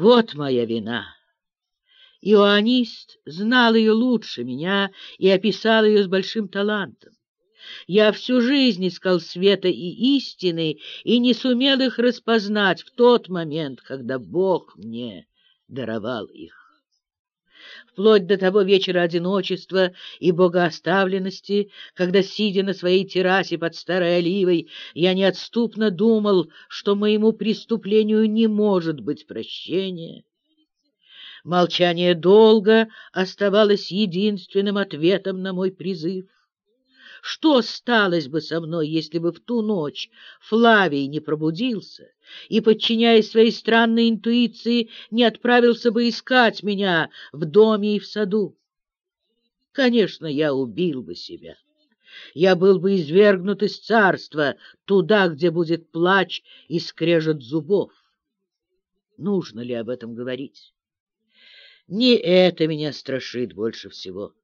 Вот моя вина. Иоаннист знал ее лучше меня и описал ее с большим талантом. Я всю жизнь искал света и истины и не сумел их распознать в тот момент, когда Бог мне даровал их. Вплоть до того вечера одиночества и богооставленности, когда, сидя на своей террасе под старой оливой, я неотступно думал, что моему преступлению не может быть прощения, Молчание долго оставалось единственным ответом на мой призыв. Что сталось бы со мной, если бы в ту ночь Флавий не пробудился и, подчиняясь своей странной интуиции, не отправился бы искать меня в доме и в саду? Конечно, я убил бы себя. Я был бы извергнут из царства туда, где будет плач и скрежет зубов. Нужно ли об этом говорить? Не это меня страшит больше всего.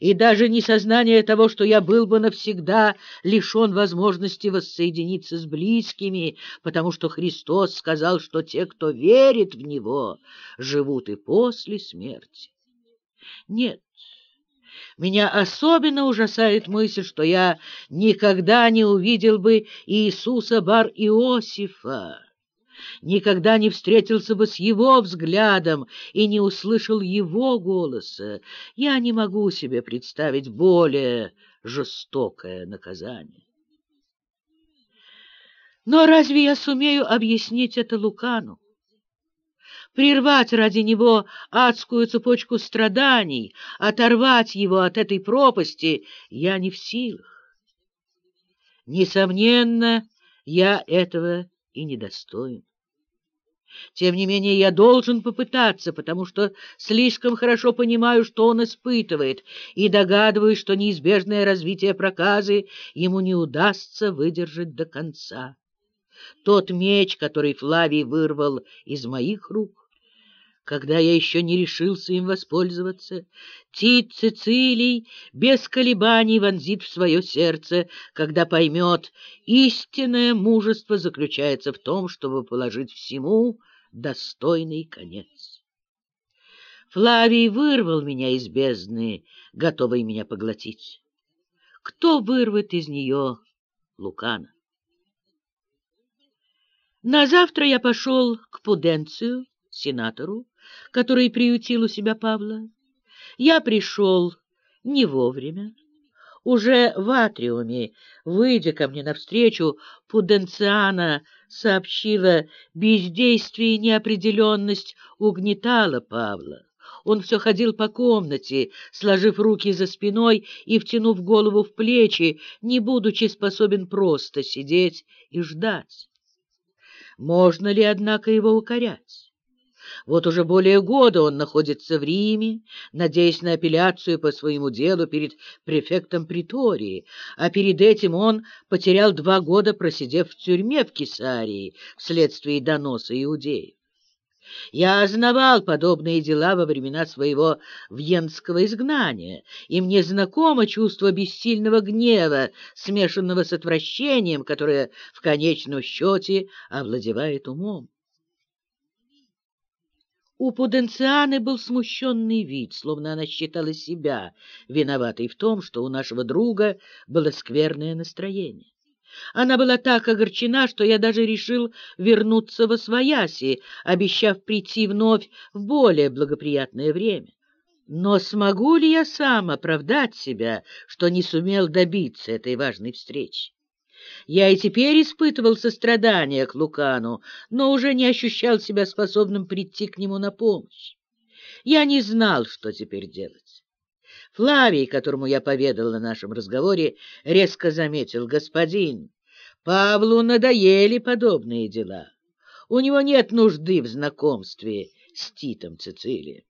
И даже не сознание того, что я был бы навсегда лишен возможности воссоединиться с близкими, потому что Христос сказал, что те, кто верит в Него, живут и после смерти. Нет, меня особенно ужасает мысль, что я никогда не увидел бы Иисуса Бар-Иосифа никогда не встретился бы с его взглядом и не услышал его голоса, я не могу себе представить более жестокое наказание. Но разве я сумею объяснить это Лукану? Прервать ради него адскую цепочку страданий, оторвать его от этой пропасти я не в силах. Несомненно, я этого и недостоин. Тем не менее, я должен попытаться, потому что слишком хорошо понимаю, что он испытывает, и догадываюсь, что неизбежное развитие проказы ему не удастся выдержать до конца. Тот меч, который Флавий вырвал из моих рук, когда я еще не решился им воспользоваться, Тит Цицилий без колебаний вонзит в свое сердце, когда поймет, истинное мужество заключается в том, чтобы положить всему достойный конец. Флавий вырвал меня из бездны, готовый меня поглотить. Кто вырвет из нее Лукана? На завтра я пошел к Пуденцию, сенатору, который приютил у себя Павла. Я пришел не вовремя. Уже в атриуме, выйдя ко мне навстречу, Пуденциана сообщила, бездействие и неопределенность угнетала Павла. Он все ходил по комнате, сложив руки за спиной и втянув голову в плечи, не будучи способен просто сидеть и ждать. Можно ли, однако, его укорять? Вот уже более года он находится в Риме, надеясь на апелляцию по своему делу перед префектом притории, а перед этим он потерял два года, просидев в тюрьме в Кесарии вследствие доноса иудеев. Я ознавал подобные дела во времена своего вьенского изгнания, и мне знакомо чувство бессильного гнева, смешанного с отвращением, которое в конечном счете овладевает умом. У Пуденцианы был смущенный вид, словно она считала себя виноватой в том, что у нашего друга было скверное настроение. Она была так огорчена, что я даже решил вернуться во свояси, обещав прийти вновь в более благоприятное время. Но смогу ли я сам оправдать себя, что не сумел добиться этой важной встречи? Я и теперь испытывал сострадание к Лукану, но уже не ощущал себя способным прийти к нему на помощь. Я не знал, что теперь делать. Флавий, которому я поведал о нашем разговоре, резко заметил, господин, Павлу надоели подобные дела. У него нет нужды в знакомстве с Титом Цицилием.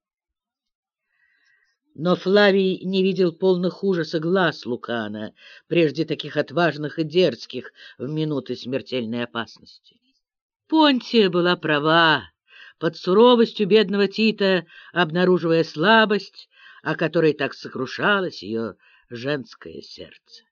Но Флавий не видел полных ужаса глаз Лукана, прежде таких отважных и дерзких в минуты смертельной опасности. Понтия была права, под суровостью бедного Тита, обнаруживая слабость, о которой так сокрушалось ее женское сердце.